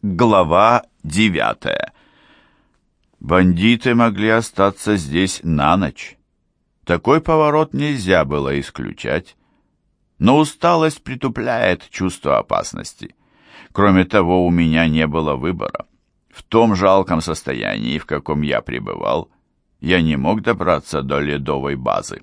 Глава девятая. Бандиты могли остаться здесь на ночь. Такой поворот нельзя было исключать. Но усталость притупляет чувство опасности. Кроме того, у меня не было выбора. В том жалком состоянии, в каком я пребывал, я не мог добраться до ледовой базы.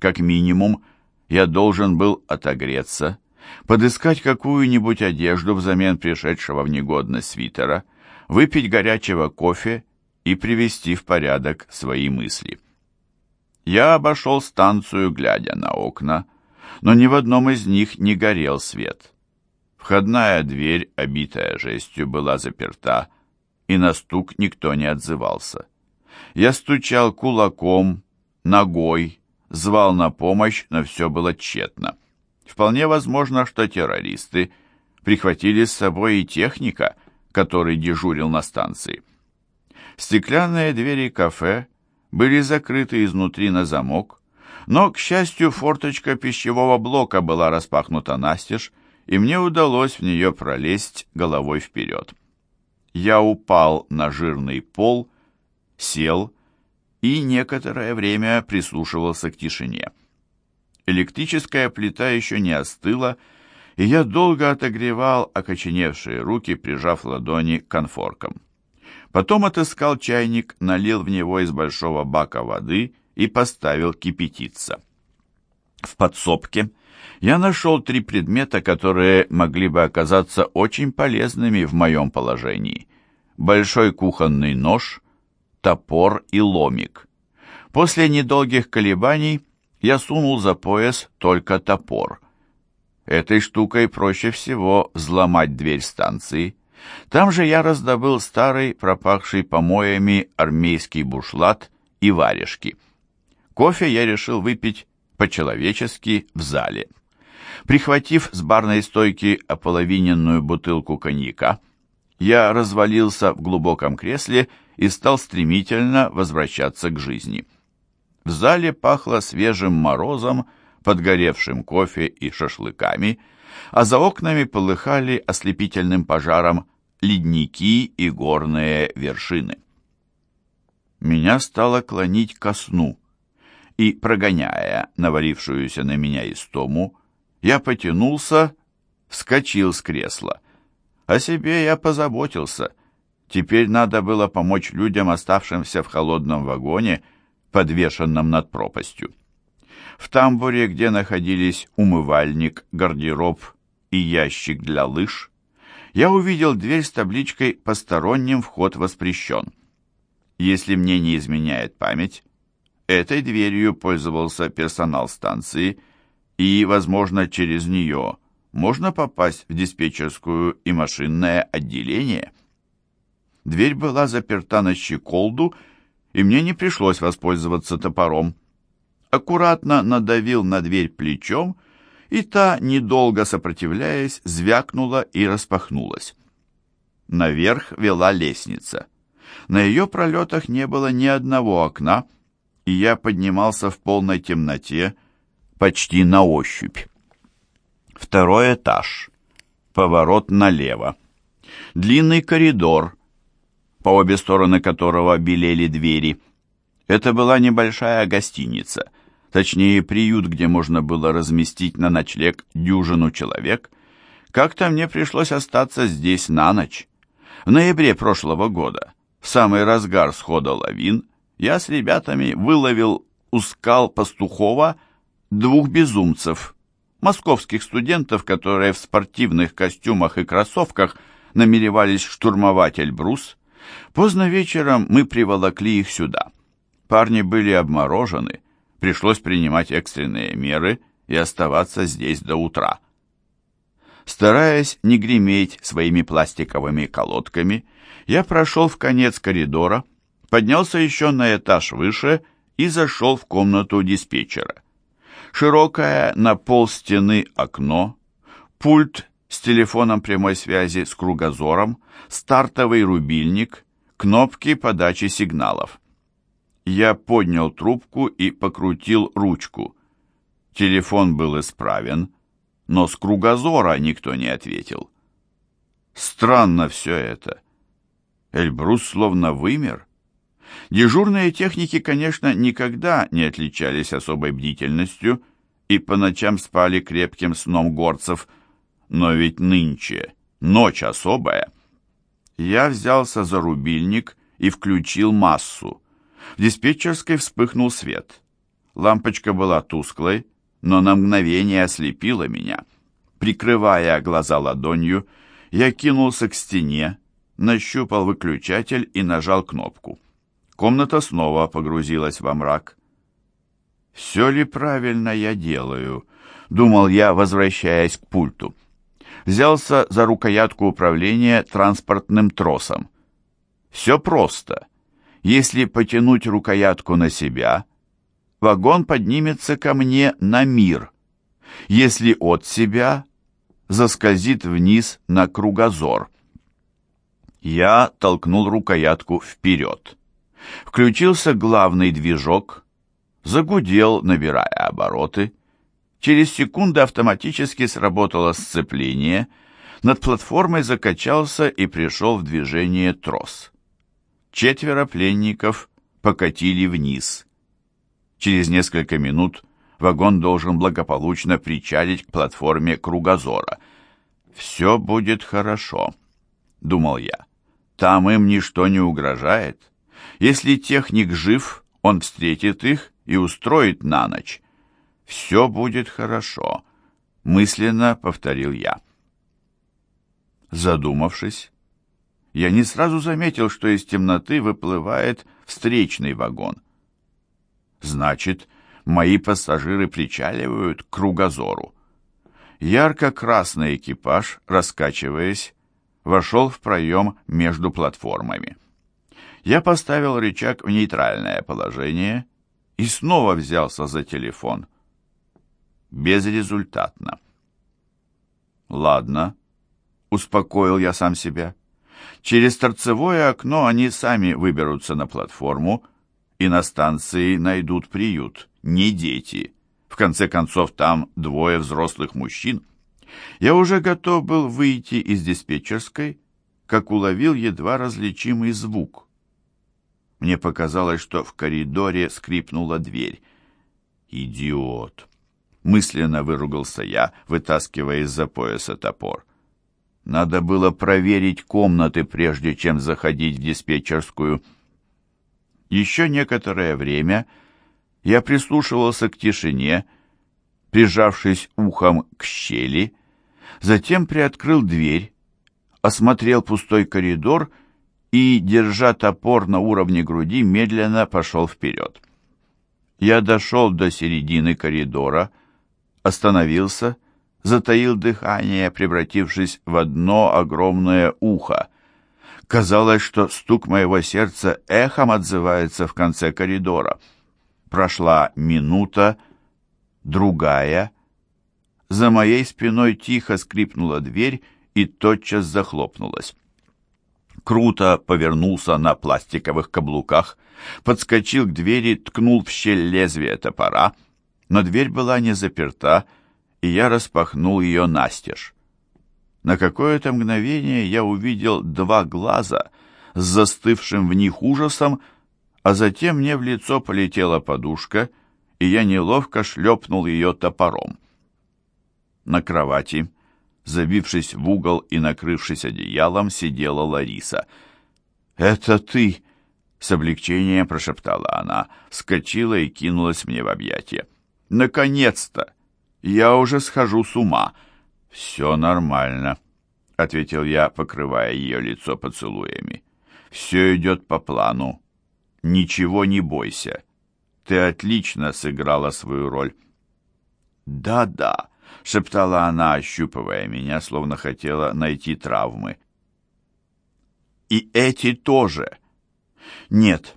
Как минимум, я должен был отогреться, подыскать какую-нибудь одежду взамен пришедшего в негодность свитера, выпить горячего кофе и привести в порядок свои мысли. Я обошел станцию, глядя на окна, но ни в одном из них не горел свет. Входная дверь, обитая жестью, была заперта, и на стук никто не отзывался. Я стучал кулаком, ногой, звал на помощь, но все было тщетно. Вполне возможно, что террористы прихватили с собой и техника, который дежурил на станции. Стеклянные двери кафе были закрыты изнутри на замок, но, к счастью, форточка пищевого блока была распахнута настежь, и мне удалось в нее пролезть головой вперед. Я упал на жирный пол, сел и некоторое время прислушивался к тишине. Электрическая плита еще не остыла, и я долго отогревал окоченевшие руки, прижав ладони к конфоркам. Потом отыскал чайник, налил в него из большого бака воды и поставил кипятиться. В подсобке я нашел три предмета, которые могли бы оказаться очень полезными в моем положении. Большой кухонный нож, топор и ломик. После недолгих колебаний я сунул за пояс только топор. Этой штукой проще всего взломать дверь станции. Там же я раздобыл старый, пропахший помоями армейский бушлат и варежки. Кофе я решил выпить по-человечески в зале. Прихватив с барной стойки ополовиненную бутылку коньяка, я развалился в глубоком кресле и стал стремительно возвращаться к жизни. Зале пахло свежим морозом, подгоревшим кофе и шашлыками, а за окнами полыхали ослепительным пожаром ледники и горные вершины. Меня стало клонить ко сну, и, прогоняя навалившуюся на меня истому, я потянулся, вскочил с кресла. О себе я позаботился. Теперь надо было помочь людям, оставшимся в холодном вагоне, подвешенном над пропастью. В тамбуре, где находились умывальник, гардероб и ящик для лыж, я увидел дверь с табличкой «Посторонним вход воспрещен». Если мне не изменяет память, этой дверью пользовался персонал станции, и, возможно, через нее можно попасть в диспетчерскую и машинное отделение. Дверь была заперта на щеколду, и мне не пришлось воспользоваться топором. Аккуратно надавил на дверь плечом, и та, недолго сопротивляясь, звякнула и распахнулась. Наверх вела лестница. На ее пролетах не было ни одного окна, и я поднимался в полной темноте, почти на ощупь. Второй этаж. Поворот налево. Длинный коридор, по обе стороны которого белели двери. Это была небольшая гостиница, точнее приют, где можно было разместить на ночлег дюжину человек. Как-то мне пришлось остаться здесь на ночь. В ноябре прошлого года, в самый разгар схода лавин, я с ребятами выловил у скал Пастухова двух безумцев, московских студентов, которые в спортивных костюмах и кроссовках намеревались штурмовать Эльбрус. Поздно вечером мы приволокли их сюда. Парни были обморожены, пришлось принимать экстренные меры и оставаться здесь до утра. Стараясь не греметь своими пластиковыми колодками, я прошел в конец коридора, поднялся еще на этаж выше и зашел в комнату диспетчера. Широкое на пол стены окно, пульт с телефоном прямой связи с кругозором, стартовый рубильник, кнопки подачи сигналов. Я поднял трубку и покрутил ручку. Телефон был исправен, но с кругозора никто не ответил. Странно все это. Эльбрус словно вымер. Дежурные техники, конечно, никогда не отличались особой бдительностью и по ночам спали крепким сном горцев, но ведь нынче ночь особая. Я взялся за рубильник и включил массу. В диспетчерской вспыхнул свет. Лампочка была тусклой, но на мгновение ослепила меня. Прикрывая глаза ладонью, я кинулся к стене, нащупал выключатель и нажал кнопку. Комната снова погрузилась во мрак. «Все ли правильно я делаю?» — думал я, возвращаясь к пульту. Взялся за рукоятку управления транспортным тросом. Все просто. Если потянуть рукоятку на себя, вагон поднимется ко мне на мир. Если от себя, заскользит вниз на кругозор. Я толкнул рукоятку вперед. Включился главный движок, загудел, набирая обороты. Через секунду автоматически сработало сцепление, над платформой закачался и пришел в движение трос. Четверо пленников покатили вниз. Через несколько минут вагон должен благополучно причалить к платформе кругозора. «Все будет хорошо», — думал я. «Там им ничто не угрожает». Если техник жив, он встретит их и устроит на ночь. «Все будет хорошо», — мысленно повторил я. Задумавшись, я не сразу заметил, что из темноты выплывает встречный вагон. Значит, мои пассажиры причаливают к кругозору. Ярко-красный экипаж, раскачиваясь, вошел в проем между платформами. Я поставил рычаг в нейтральное положение и снова взялся за телефон. Безрезультатно. «Ладно», — успокоил я сам себя. «Через торцевое окно они сами выберутся на платформу и на станции найдут приют, не дети. В конце концов, там двое взрослых мужчин». Я уже готов был выйти из диспетчерской, как уловил едва различимый звук. Мне показалось, что в коридоре скрипнула дверь. «Идиот!» Мысленно выругался я, вытаскивая из-за пояса топор. Надо было проверить комнаты, прежде чем заходить в диспетчерскую. Еще некоторое время я прислушивался к тишине, прижавшись ухом к щели, затем приоткрыл дверь, осмотрел пустой коридор и, держа топор на уровне груди, медленно пошел вперед. Я дошел до середины коридора, остановился, затаил дыхание, превратившись в одно огромное ухо. Казалось, что стук моего сердца эхом отзывается в конце коридора. Прошла минута, другая. За моей спиной тихо скрипнула дверь и тотчас захлопнулась круто повернулся на пластиковых каблуках, подскочил к двери, ткнул в щель лезвие топора, но дверь была не заперта, и я распахнул ее настежь. На какое-то мгновение я увидел два глаза с застывшим в них ужасом, а затем мне в лицо полетела подушка, и я неловко шлепнул ее топором. На кровати Забившись в угол и накрывшись одеялом, сидела Лариса. «Это ты!» — с облегчением прошептала она, вскочила и кинулась мне в объятия. «Наконец-то! Я уже схожу с ума!» «Все нормально», — ответил я, покрывая ее лицо поцелуями. «Все идет по плану. Ничего не бойся. Ты отлично сыграла свою роль». «Да-да», — шептала она, ощупывая меня, словно хотела найти травмы. «И эти тоже. Нет,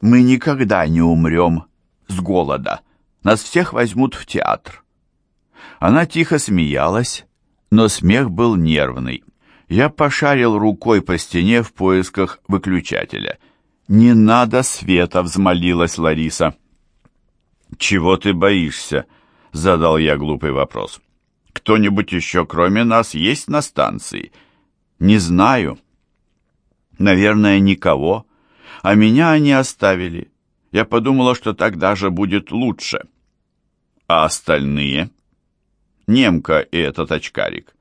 мы никогда не умрем с голода. Нас всех возьмут в театр». Она тихо смеялась, но смех был нервный. Я пошарил рукой по стене в поисках выключателя. «Не надо света!» — взмолилась Лариса. «Чего ты боишься?» Задал я глупый вопрос. «Кто-нибудь еще, кроме нас, есть на станции?» Не знаю. Наверное, никого. А меня они оставили. Я подумала, что так даже будет лучше. А остальные? Немка и этот очкарик.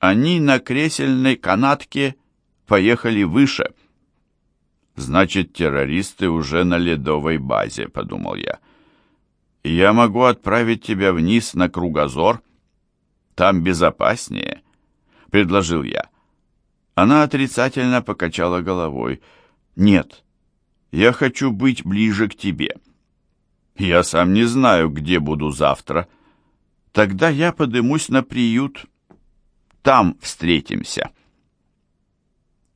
Они на кресельной канатке поехали выше. Значит, террористы уже на ледовой базе, подумал я. Я могу отправить тебя вниз на кругозор. Там безопаснее, предложил я. Она отрицательно покачала головой. Нет, я хочу быть ближе к тебе. Я сам не знаю, где буду завтра. Тогда я подымусь на приют. Там встретимся».